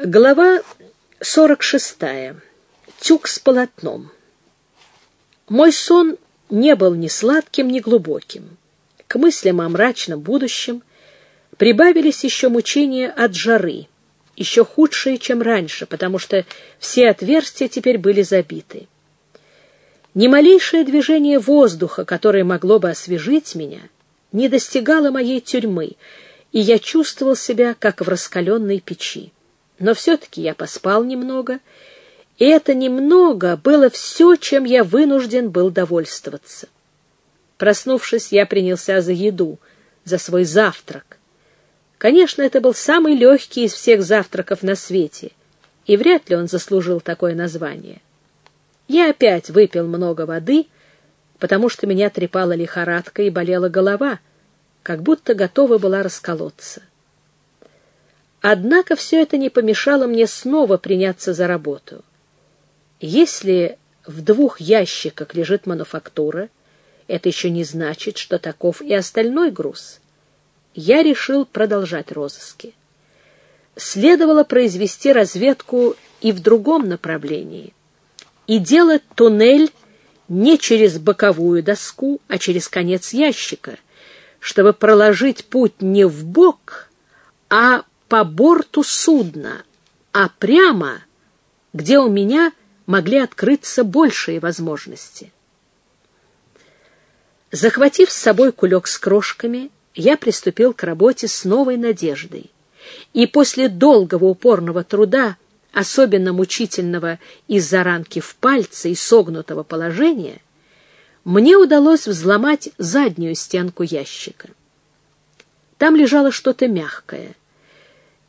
Глава 46. Тюк с полотном. Мой сон не был ни сладким, ни глубоким. К мыслям о мрачном будущем прибавились еще мучения от жары, еще худшие, чем раньше, потому что все отверстия теперь были забиты. Ни малейшее движение воздуха, которое могло бы освежить меня, не достигало моей тюрьмы, и я чувствовал себя, как в раскаленной печи. Но все-таки я поспал немного, и это немного было все, чем я вынужден был довольствоваться. Проснувшись, я принялся за еду, за свой завтрак. Конечно, это был самый легкий из всех завтраков на свете, и вряд ли он заслужил такое название. Я опять выпил много воды, потому что меня трепала лихорадка и болела голова, как будто готова была расколоться. Однако все это не помешало мне снова приняться за работу. Если в двух ящиках лежит мануфактура, это еще не значит, что таков и остальной груз. Я решил продолжать розыски. Следовало произвести разведку и в другом направлении, и делать туннель не через боковую доску, а через конец ящика, чтобы проложить путь не в бок, а по борту судна, а прямо, где у меня могли открыться большие возможности. Захватив с собой кулек с крошками, я приступил к работе с новой надеждой. И после долгого упорного труда, особенно мучительного из-за ранки в пальце и согнутого положения, мне удалось взломать заднюю стенку ящика. Там лежало что-то мягкое —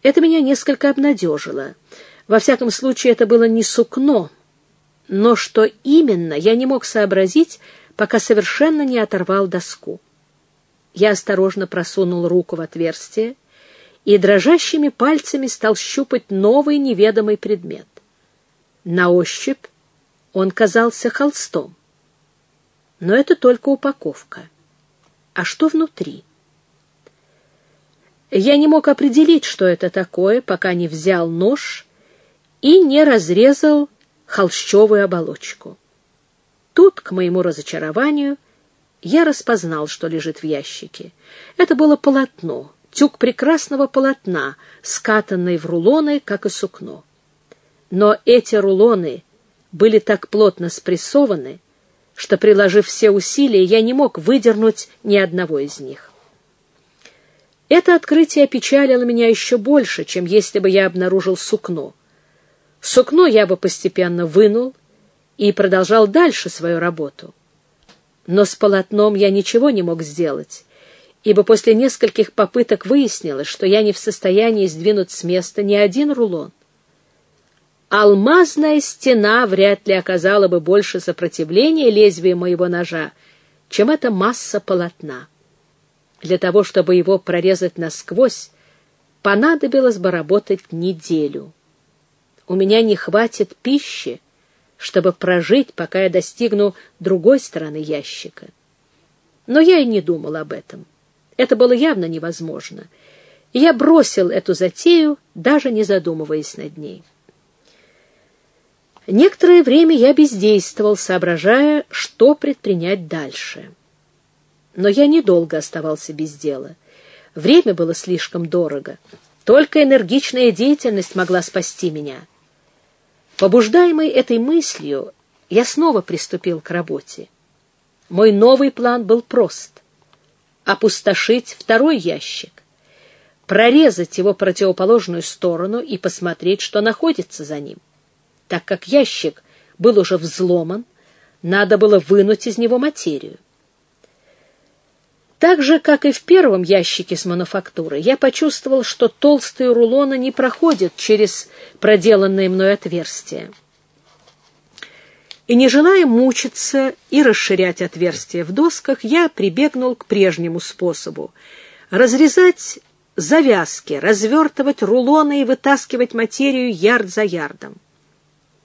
это меня несколько обнадежило. Во всяком случае, это было не сукно, но что именно, я не мог сообразить, пока совершенно не оторвал доску. Я осторожно просунул руку в отверстие и дрожащими пальцами стал щупать новый неведомый предмет. На ощупь он казался холстом. Но это только упаковка. А что внутри? Я не мог определить, что это такое, пока не взял нож и не разрезал холщовую оболочку. Тут, к моему разочарованию, я распознал, что лежит в ящике. Это было полотно, тюк прекрасного полотна, скатанный в рулоны, как и сукно. Но эти рулоны были так плотно спрессованы, что, приложив все усилия, я не мог выдернуть ни одного из них. Это открытие опечалило меня еще больше, чем если бы я обнаружил сукно. Сукно я бы постепенно вынул и продолжал дальше свою работу. Но с полотном я ничего не мог сделать, ибо после нескольких попыток выяснилось, что я не в состоянии сдвинуть с места ни один рулон. Алмазная стена вряд ли оказала бы больше сопротивления лезвию моего ножа, чем эта масса полотна. Для того, чтобы его прорезать насквозь, понадобилось бы работать неделю. У меня не хватит пищи, чтобы прожить, пока я достигну другой стороны ящика. Но я и не думал об этом. Это было явно невозможно. И я бросил эту затею, даже не задумываясь над ней. Некоторое время я бездействовал, соображая, что предпринять дальше. Но я недолго оставался без дела. Время было слишком дорого. Только энергичная деятельность могла спасти меня. Побуждаемый этой мыслью, я снова приступил к работе. Мой новый план был прост — опустошить второй ящик, прорезать его противоположную сторону и посмотреть, что находится за ним. Так как ящик был уже взломан, надо было вынуть из него материю. Так же, как и в первом ящике с мануфактурой, я почувствовал, что толстые рулоны не проходят через проделанные мной отверстия. И не желая мучиться и расширять отверстия в досках, я прибегнул к прежнему способу — разрезать завязки, развертывать рулоны и вытаскивать материю ярд за ярдом.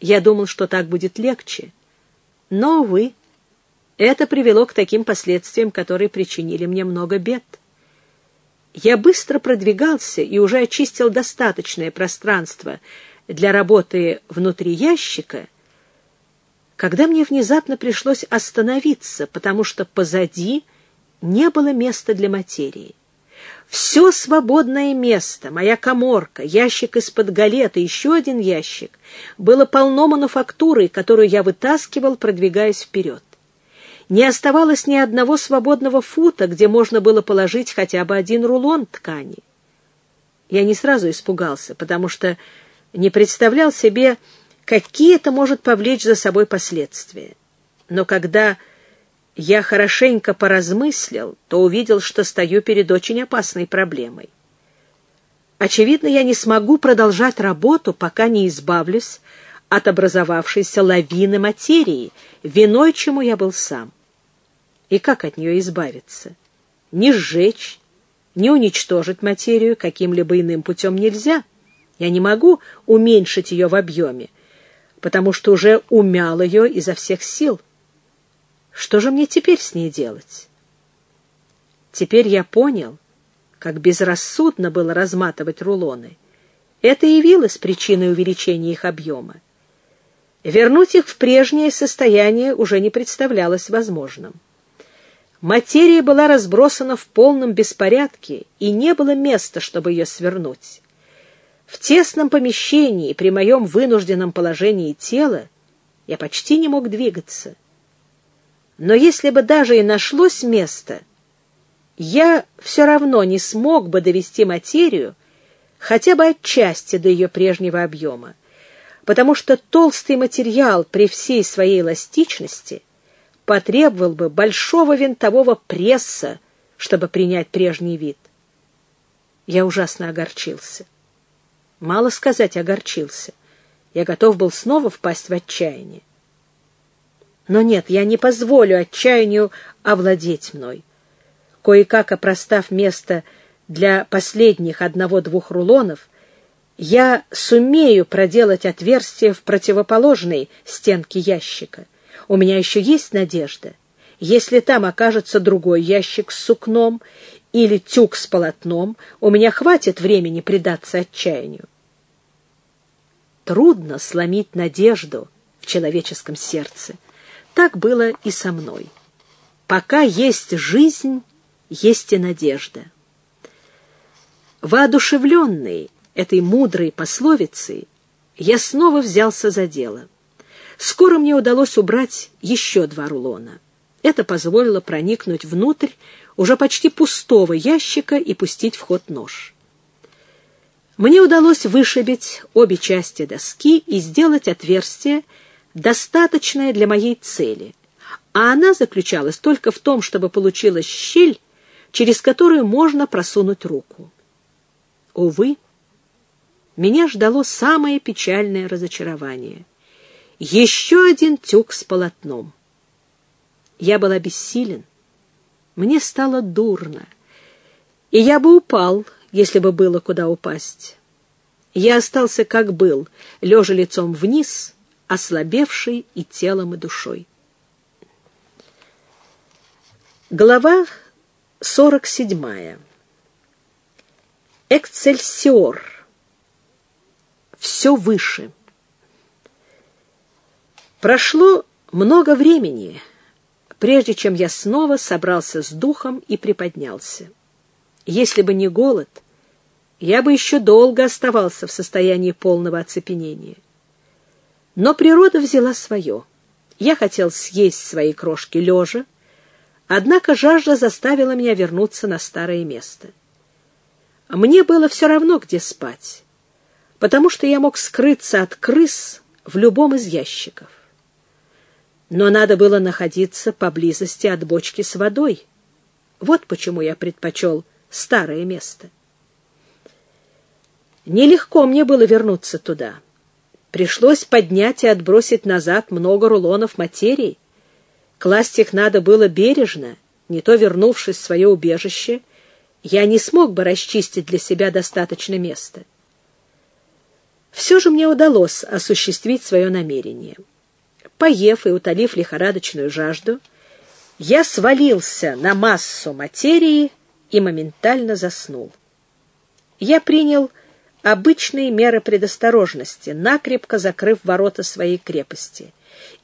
Я думал, что так будет легче. Но, увы, это привело к таким последствиям, которые причинили мне много бед. Я быстро продвигался и уже очистил достаточное пространство для работы внутри ящика, когда мне внезапно пришлось остановиться, потому что позади не было места для материи. Все свободное место, моя коморка, ящик из-под галеты, еще один ящик, было полно мануфактуры, которую я вытаскивал, продвигаясь вперед не оставалось ни одного свободного фута, где можно было положить хотя бы один рулон ткани. Я не сразу испугался, потому что не представлял себе, какие это может повлечь за собой последствия. Но когда я хорошенько поразмыслил, то увидел, что стою перед очень опасной проблемой. Очевидно, я не смогу продолжать работу, пока не избавлюсь от образовавшейся лавины материи, виной чему я был сам. И как от нее избавиться? Не сжечь, не уничтожить материю каким-либо иным путем нельзя. Я не могу уменьшить ее в объеме, потому что уже умял ее изо всех сил. Что же мне теперь с ней делать? Теперь я понял, как безрассудно было разматывать рулоны. Это явилось причиной увеличения их объема. Вернуть их в прежнее состояние уже не представлялось возможным. Материя была разбросана в полном беспорядке, и не было места, чтобы ее свернуть. В тесном помещении, при моем вынужденном положении тела, я почти не мог двигаться. Но если бы даже и нашлось место, я все равно не смог бы довести материю хотя бы отчасти до ее прежнего объема потому что толстый материал при всей своей эластичности потребовал бы большого винтового пресса, чтобы принять прежний вид. Я ужасно огорчился. Мало сказать, огорчился. Я готов был снова впасть в отчаяние. Но нет, я не позволю отчаянию овладеть мной. Кое-как опростав место для последних одного-двух рулонов, я сумею проделать отверстие в противоположной стенке ящика. У меня еще есть надежда. Если там окажется другой ящик с сукном или тюк с полотном, у меня хватит времени предаться отчаянию. Трудно сломить надежду в человеческом сердце. Так было и со мной. Пока есть жизнь, есть и надежда. Воодушевленный этой мудрой пословицей, я снова взялся за дело. Скоро мне удалось убрать еще два рулона. Это позволило проникнуть внутрь уже почти пустого ящика и пустить в ход нож. Мне удалось вышибить обе части доски и сделать отверстие, достаточное для моей цели, а она заключалась только в том, чтобы получилась щель, через которую можно просунуть руку. Увы, меня ждало самое печальное разочарование. Еще один тюк с полотном. Я был обессилен. Мне стало дурно. И я бы упал, если бы было куда упасть. Я остался как был, лежа лицом вниз, ослабевший и телом, и душой. Глава сорок седьмая. Все выше. Прошло много времени, прежде чем я снова собрался с духом и приподнялся. Если бы не голод, я бы еще долго оставался в состоянии полного оцепенения. Но природа взяла свое. Я хотел съесть свои крошки лежа, однако жажда заставила меня вернуться на старое место. Мне было все равно, где спать потому что я мог скрыться от крыс в любом из ящиков. Но надо было находиться поблизости от бочки с водой. Вот почему я предпочел старое место. Нелегко мне было вернуться туда. Пришлось поднять и отбросить назад много рулонов материи. Класть их надо было бережно, не то, вернувшись в свое убежище, я не смог бы расчистить для себя достаточно места. Все же мне удалось осуществить свое намерение. Поев и утолив лихорадочную жажду, я свалился на массу материи и моментально заснул. Я принял обычные меры предосторожности, накрепко закрыв ворота своей крепости,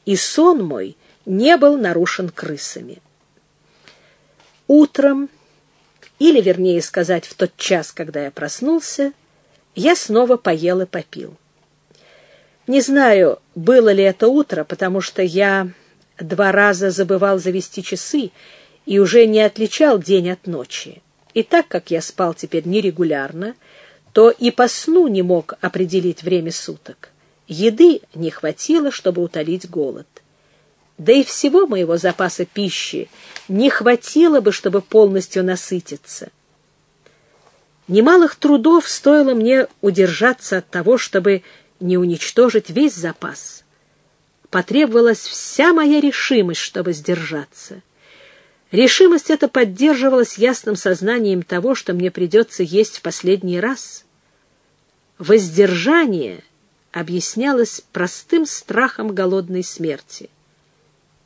и сон мой не был нарушен крысами. Утром, или, вернее сказать, в тот час, когда я проснулся, я снова поел и попил. Не знаю, было ли это утро, потому что я два раза забывал завести часы и уже не отличал день от ночи. И так как я спал теперь нерегулярно, то и по сну не мог определить время суток. Еды не хватило, чтобы утолить голод. Да и всего моего запаса пищи не хватило бы, чтобы полностью насытиться. Немалых трудов стоило мне удержаться от того, чтобы не уничтожить весь запас. Потребовалась вся моя решимость, чтобы сдержаться. Решимость эта поддерживалась ясным сознанием того, что мне придется есть в последний раз. Воздержание объяснялось простым страхом голодной смерти.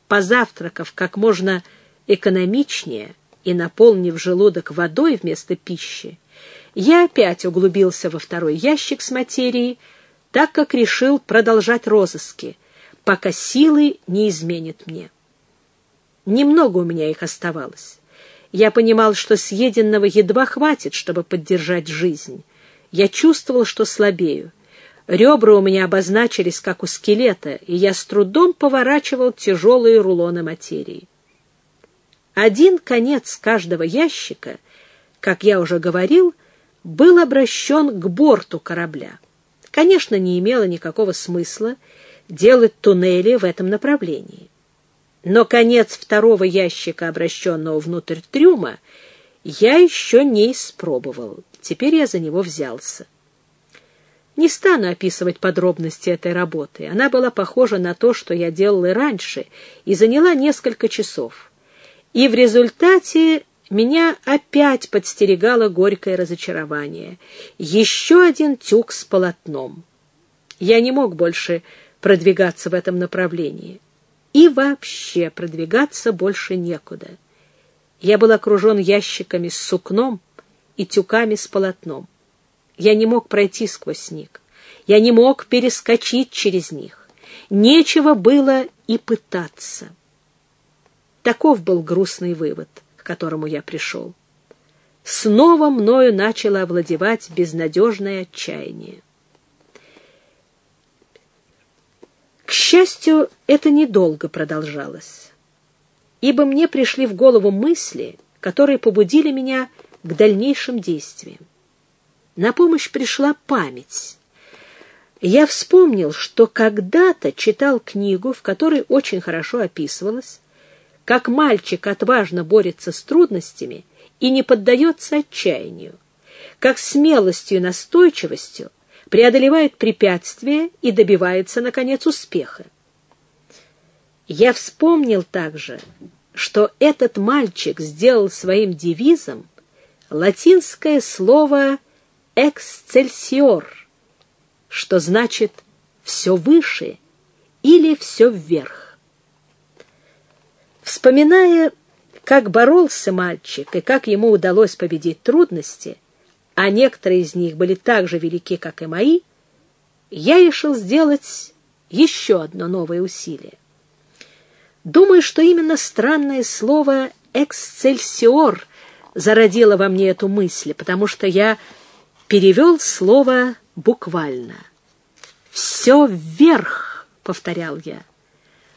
Позавтракав как можно экономичнее и наполнив желудок водой вместо пищи, я опять углубился во второй ящик с материей, так как решил продолжать розыски, пока силы не изменят мне. Немного у меня их оставалось. Я понимал, что съеденного едва хватит, чтобы поддержать жизнь. Я чувствовал, что слабею. Ребра у меня обозначились, как у скелета, и я с трудом поворачивал тяжелые рулоны материи. Один конец каждого ящика, как я уже говорил, был обращен к борту корабля. Конечно, не имело никакого смысла делать туннели в этом направлении. Но конец второго ящика, обращенного внутрь трюма, я еще не испробовал. Теперь я за него взялся. Не стану описывать подробности этой работы. Она была похожа на то, что я делал и раньше, и заняла несколько часов. И в результате меня опять подстерегало горькое разочарование. Еще один тюк с полотном. Я не мог больше продвигаться в этом направлении. И вообще продвигаться больше некуда. Я был окружен ящиками с сукном и тюками с полотном. Я не мог пройти сквозь них. Я не мог перескочить через них. Нечего было и пытаться. Таков был грустный вывод которому я пришел. Снова мною начало овладевать безнадежное отчаяние. К счастью, это недолго продолжалось, ибо мне пришли в голову мысли, которые побудили меня к дальнейшим действиям. На помощь пришла память. Я вспомнил, что когда-то читал книгу, в которой очень хорошо описывалось, как мальчик отважно борется с трудностями и не поддается отчаянию, как смелостью и настойчивостью преодолевает препятствия и добивается, наконец, успеха. Я вспомнил также, что этот мальчик сделал своим девизом латинское слово «эксцельсиор», что значит «все выше» или «все вверх». Вспоминая, как боролся мальчик и как ему удалось победить трудности, а некоторые из них были так же велики, как и мои, я решил сделать еще одно новое усилие. Думаю, что именно странное слово «эксцельсиор» зародило во мне эту мысль, потому что я перевел слово буквально. «Все вверх», — повторял я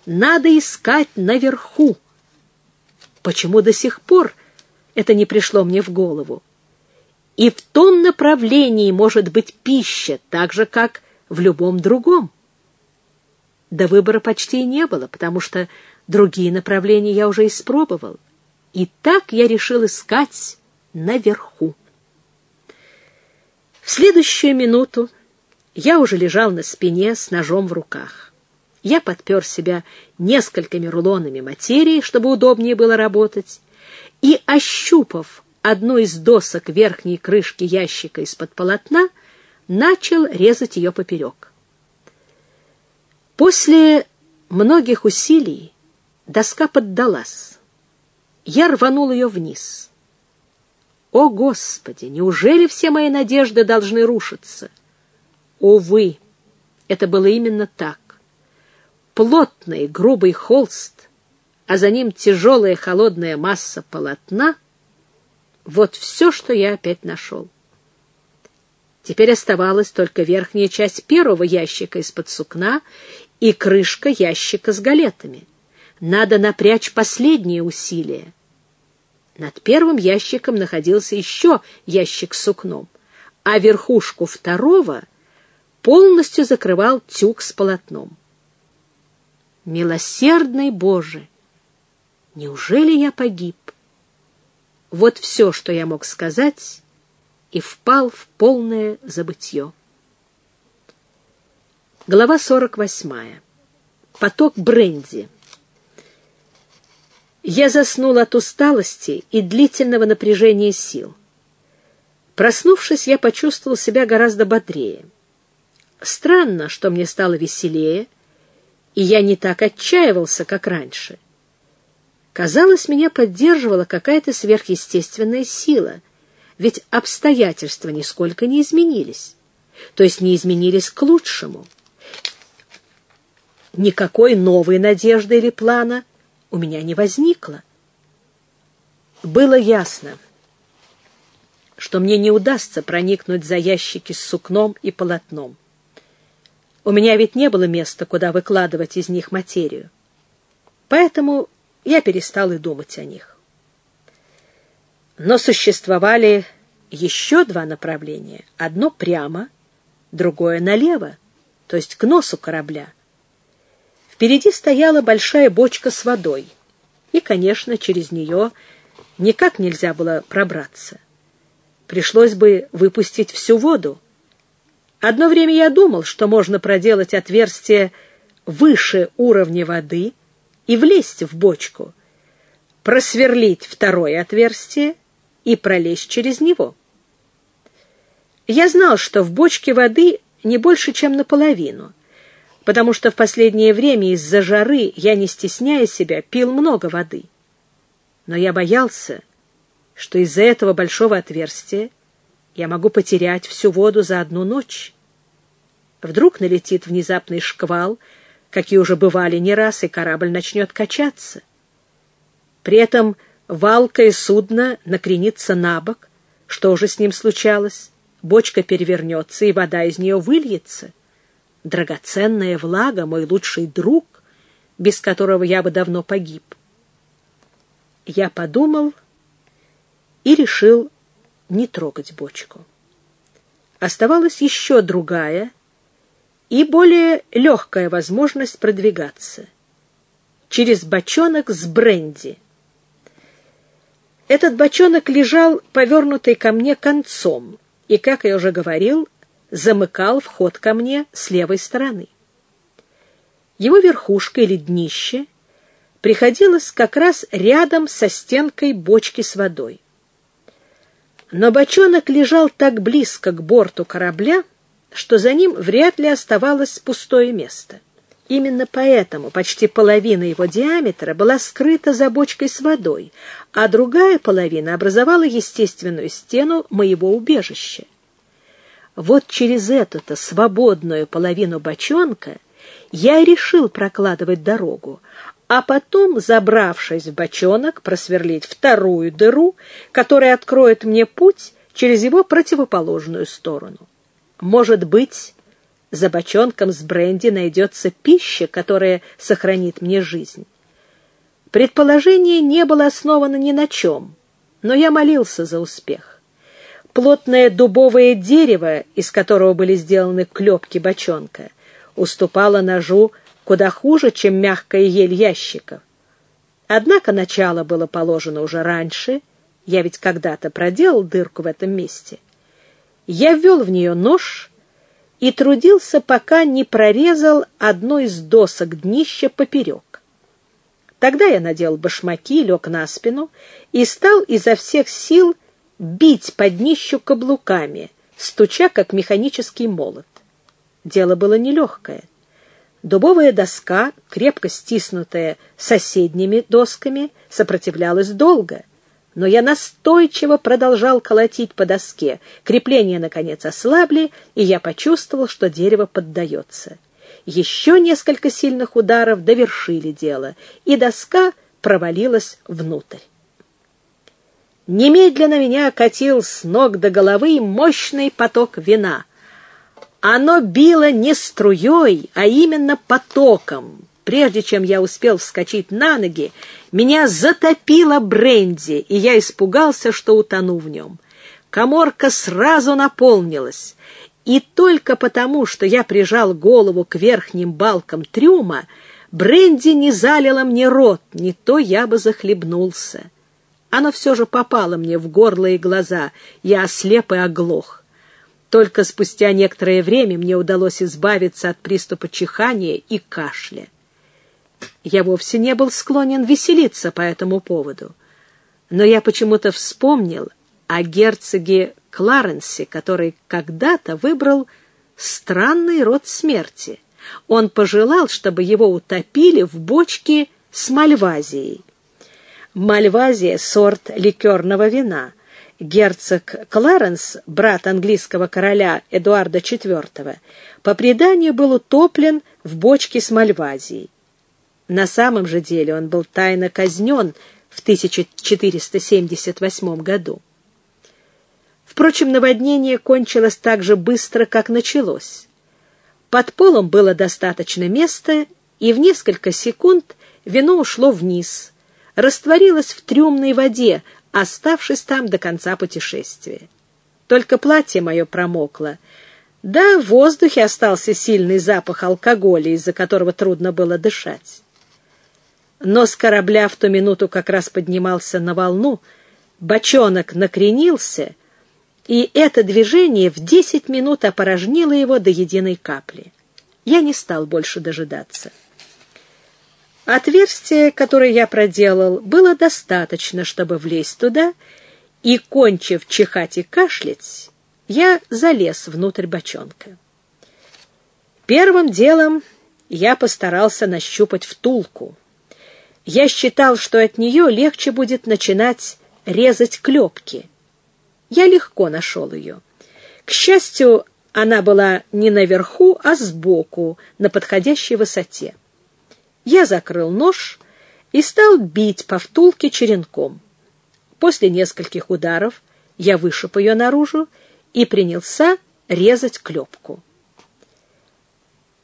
надо искать наверху. Почему до сих пор это не пришло мне в голову? И в том направлении может быть пища, так же, как в любом другом. До выбора почти не было, потому что другие направления я уже испробовал. И так я решил искать наверху. В следующую минуту я уже лежал на спине с ножом в руках. Я подпер себя несколькими рулонами материи, чтобы удобнее было работать, и, ощупав одну из досок верхней крышки ящика из-под полотна, начал резать ее поперек. После многих усилий доска поддалась. Я рванул ее вниз. О, Господи, неужели все мои надежды должны рушиться? Увы, это было именно так. Плотный, грубый холст, а за ним тяжелая холодная масса полотна — вот все, что я опять нашел. Теперь оставалась только верхняя часть первого ящика из-под сукна и крышка ящика с галетами. Надо напрячь последние усилия. Над первым ящиком находился еще ящик с сукном, а верхушку второго полностью закрывал тюк с полотном. Милосердный Боже! Неужели я погиб? Вот все, что я мог сказать, и впал в полное забытье. Глава 48. Поток бренди. Я заснул от усталости и длительного напряжения сил. Проснувшись, я почувствовал себя гораздо бодрее. Странно, что мне стало веселее, и я не так отчаивался, как раньше. Казалось, меня поддерживала какая-то сверхъестественная сила, ведь обстоятельства нисколько не изменились, то есть не изменились к лучшему. Никакой новой надежды или плана у меня не возникло. Было ясно, что мне не удастся проникнуть за ящики с сукном и полотном. У меня ведь не было места, куда выкладывать из них материю. Поэтому я перестал и думать о них. Но существовали еще два направления. Одно прямо, другое налево, то есть к носу корабля. Впереди стояла большая бочка с водой, и, конечно, через нее никак нельзя было пробраться. Пришлось бы выпустить всю воду. Одно время я думал, что можно проделать отверстие выше уровня воды и влезть в бочку, просверлить второе отверстие и пролезть через него. Я знал, что в бочке воды не больше, чем наполовину, потому что в последнее время из-за жары я, не стесняя себя, пил много воды. Но я боялся, что из-за этого большого отверстия я могу потерять всю воду за одну ночь. Вдруг налетит внезапный шквал, какие уже бывали не раз, и корабль начнет качаться. При этом валкое судно накренится на бок, что уже с ним случалось, бочка перевернется, и вода из нее выльется драгоценная влага, мой лучший друг, без которого я бы давно погиб. Я подумал и решил не трогать бочку. Оставалась еще другая и более легкая возможность продвигаться через бочонок с бренди. Этот бочонок лежал повернутый ко мне концом, и, как я уже говорил, замыкал вход ко мне с левой стороны. Его верхушка или днище приходилось как раз рядом со стенкой бочки с водой. Но бочонок лежал так близко к борту корабля, что за ним вряд ли оставалось пустое место. Именно поэтому почти половина его диаметра была скрыта за бочкой с водой, а другая половина образовала естественную стену моего убежища. Вот через эту-то свободную половину бочонка я и решил прокладывать дорогу, а потом, забравшись в бочонок, просверлить вторую дыру, которая откроет мне путь через его противоположную сторону. Может быть, за бочонком с бренди найдется пища, которая сохранит мне жизнь. Предположение не было основано ни на чем, но я молился за успех. Плотное дубовое дерево, из которого были сделаны клепки бочонка, уступало ножу куда хуже, чем мягкая ель ящиков. Однако начало было положено уже раньше, я ведь когда-то проделал дырку в этом месте. Я ввел в нее нож и трудился, пока не прорезал одну из досок днища поперек. Тогда я надел башмаки, лег на спину и стал изо всех сил бить под днищу каблуками, стуча, как механический молот. Дело было нелегкое. Дубовая доска, крепко стиснутая соседними досками, сопротивлялась долго, но я настойчиво продолжал колотить по доске. Крепления, наконец, ослабли, и я почувствовал, что дерево поддается. Еще несколько сильных ударов довершили дело, и доска провалилась внутрь. Немедленно меня окатил с ног до головы мощный поток вина. Оно било не струей, а именно потоком. Прежде чем я успел вскочить на ноги, меня затопило бренди, и я испугался, что утону в нем. Коморка сразу наполнилась, и только потому, что я прижал голову к верхним балкам трюма, бренди не залило мне рот, не то я бы захлебнулся. Оно все же попало мне в горло и глаза. Я ослеп и оглох. Только спустя некоторое время мне удалось избавиться от приступа чихания и кашля. Я вовсе не был склонен веселиться по этому поводу. Но я почему-то вспомнил о герцоге Кларенсе, который когда-то выбрал странный род смерти. Он пожелал, чтобы его утопили в бочке с мальвазией. Мальвазия — сорт ликерного вина. Герцог Кларенс, брат английского короля Эдуарда IV, по преданию был утоплен в бочке с мальвазией. На самом же деле он был тайно казнен в 1478 году. Впрочем, наводнение кончилось так же быстро, как началось. Под полом было достаточно места, и в несколько секунд вино ушло вниз — растворилась в трюмной воде, оставшись там до конца путешествия. Только платье мое промокло. Да, в воздухе остался сильный запах алкоголя, из-за которого трудно было дышать. Но с корабля в ту минуту как раз поднимался на волну, бочонок накренился, и это движение в десять минут опорожнило его до единой капли. Я не стал больше дожидаться. Отверстие, которое я проделал, было достаточно, чтобы влезть туда, и, кончив чихать и кашлять, я залез внутрь бочонка. Первым делом я постарался нащупать втулку. Я считал, что от нее легче будет начинать резать клепки. Я легко нашел ее. К счастью, она была не наверху, а сбоку, на подходящей высоте. Я закрыл нож и стал бить по втулке черенком. После нескольких ударов я вышиб ее наружу и принялся резать клепку.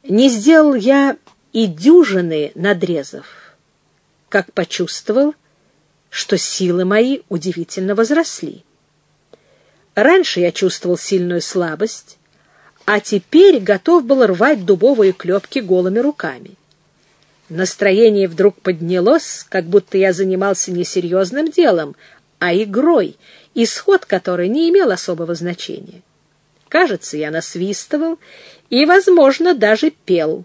Не сделал я и дюжины надрезов, как почувствовал, что силы мои удивительно возросли. Раньше я чувствовал сильную слабость, а теперь готов был рвать дубовые клепки голыми руками. Настроение вдруг поднялось, как будто я занимался не серьезным делом, а игрой, исход которой не имел особого значения. Кажется, я насвистывал и, возможно, даже пел.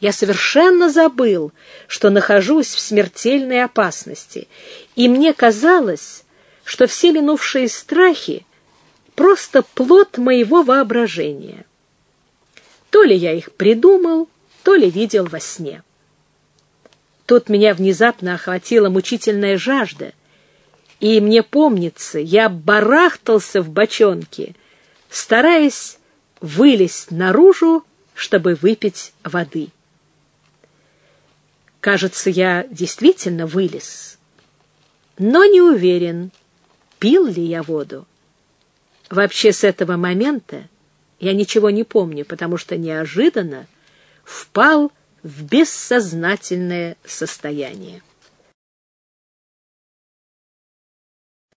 Я совершенно забыл, что нахожусь в смертельной опасности, и мне казалось, что все минувшие страхи — просто плод моего воображения. То ли я их придумал, то ли видел во сне. Тут меня внезапно охватила мучительная жажда, и мне помнится, я барахтался в бочонке, стараясь вылезть наружу, чтобы выпить воды. Кажется, я действительно вылез, но не уверен, пил ли я воду. Вообще с этого момента я ничего не помню, потому что неожиданно впал в бессознательное состояние.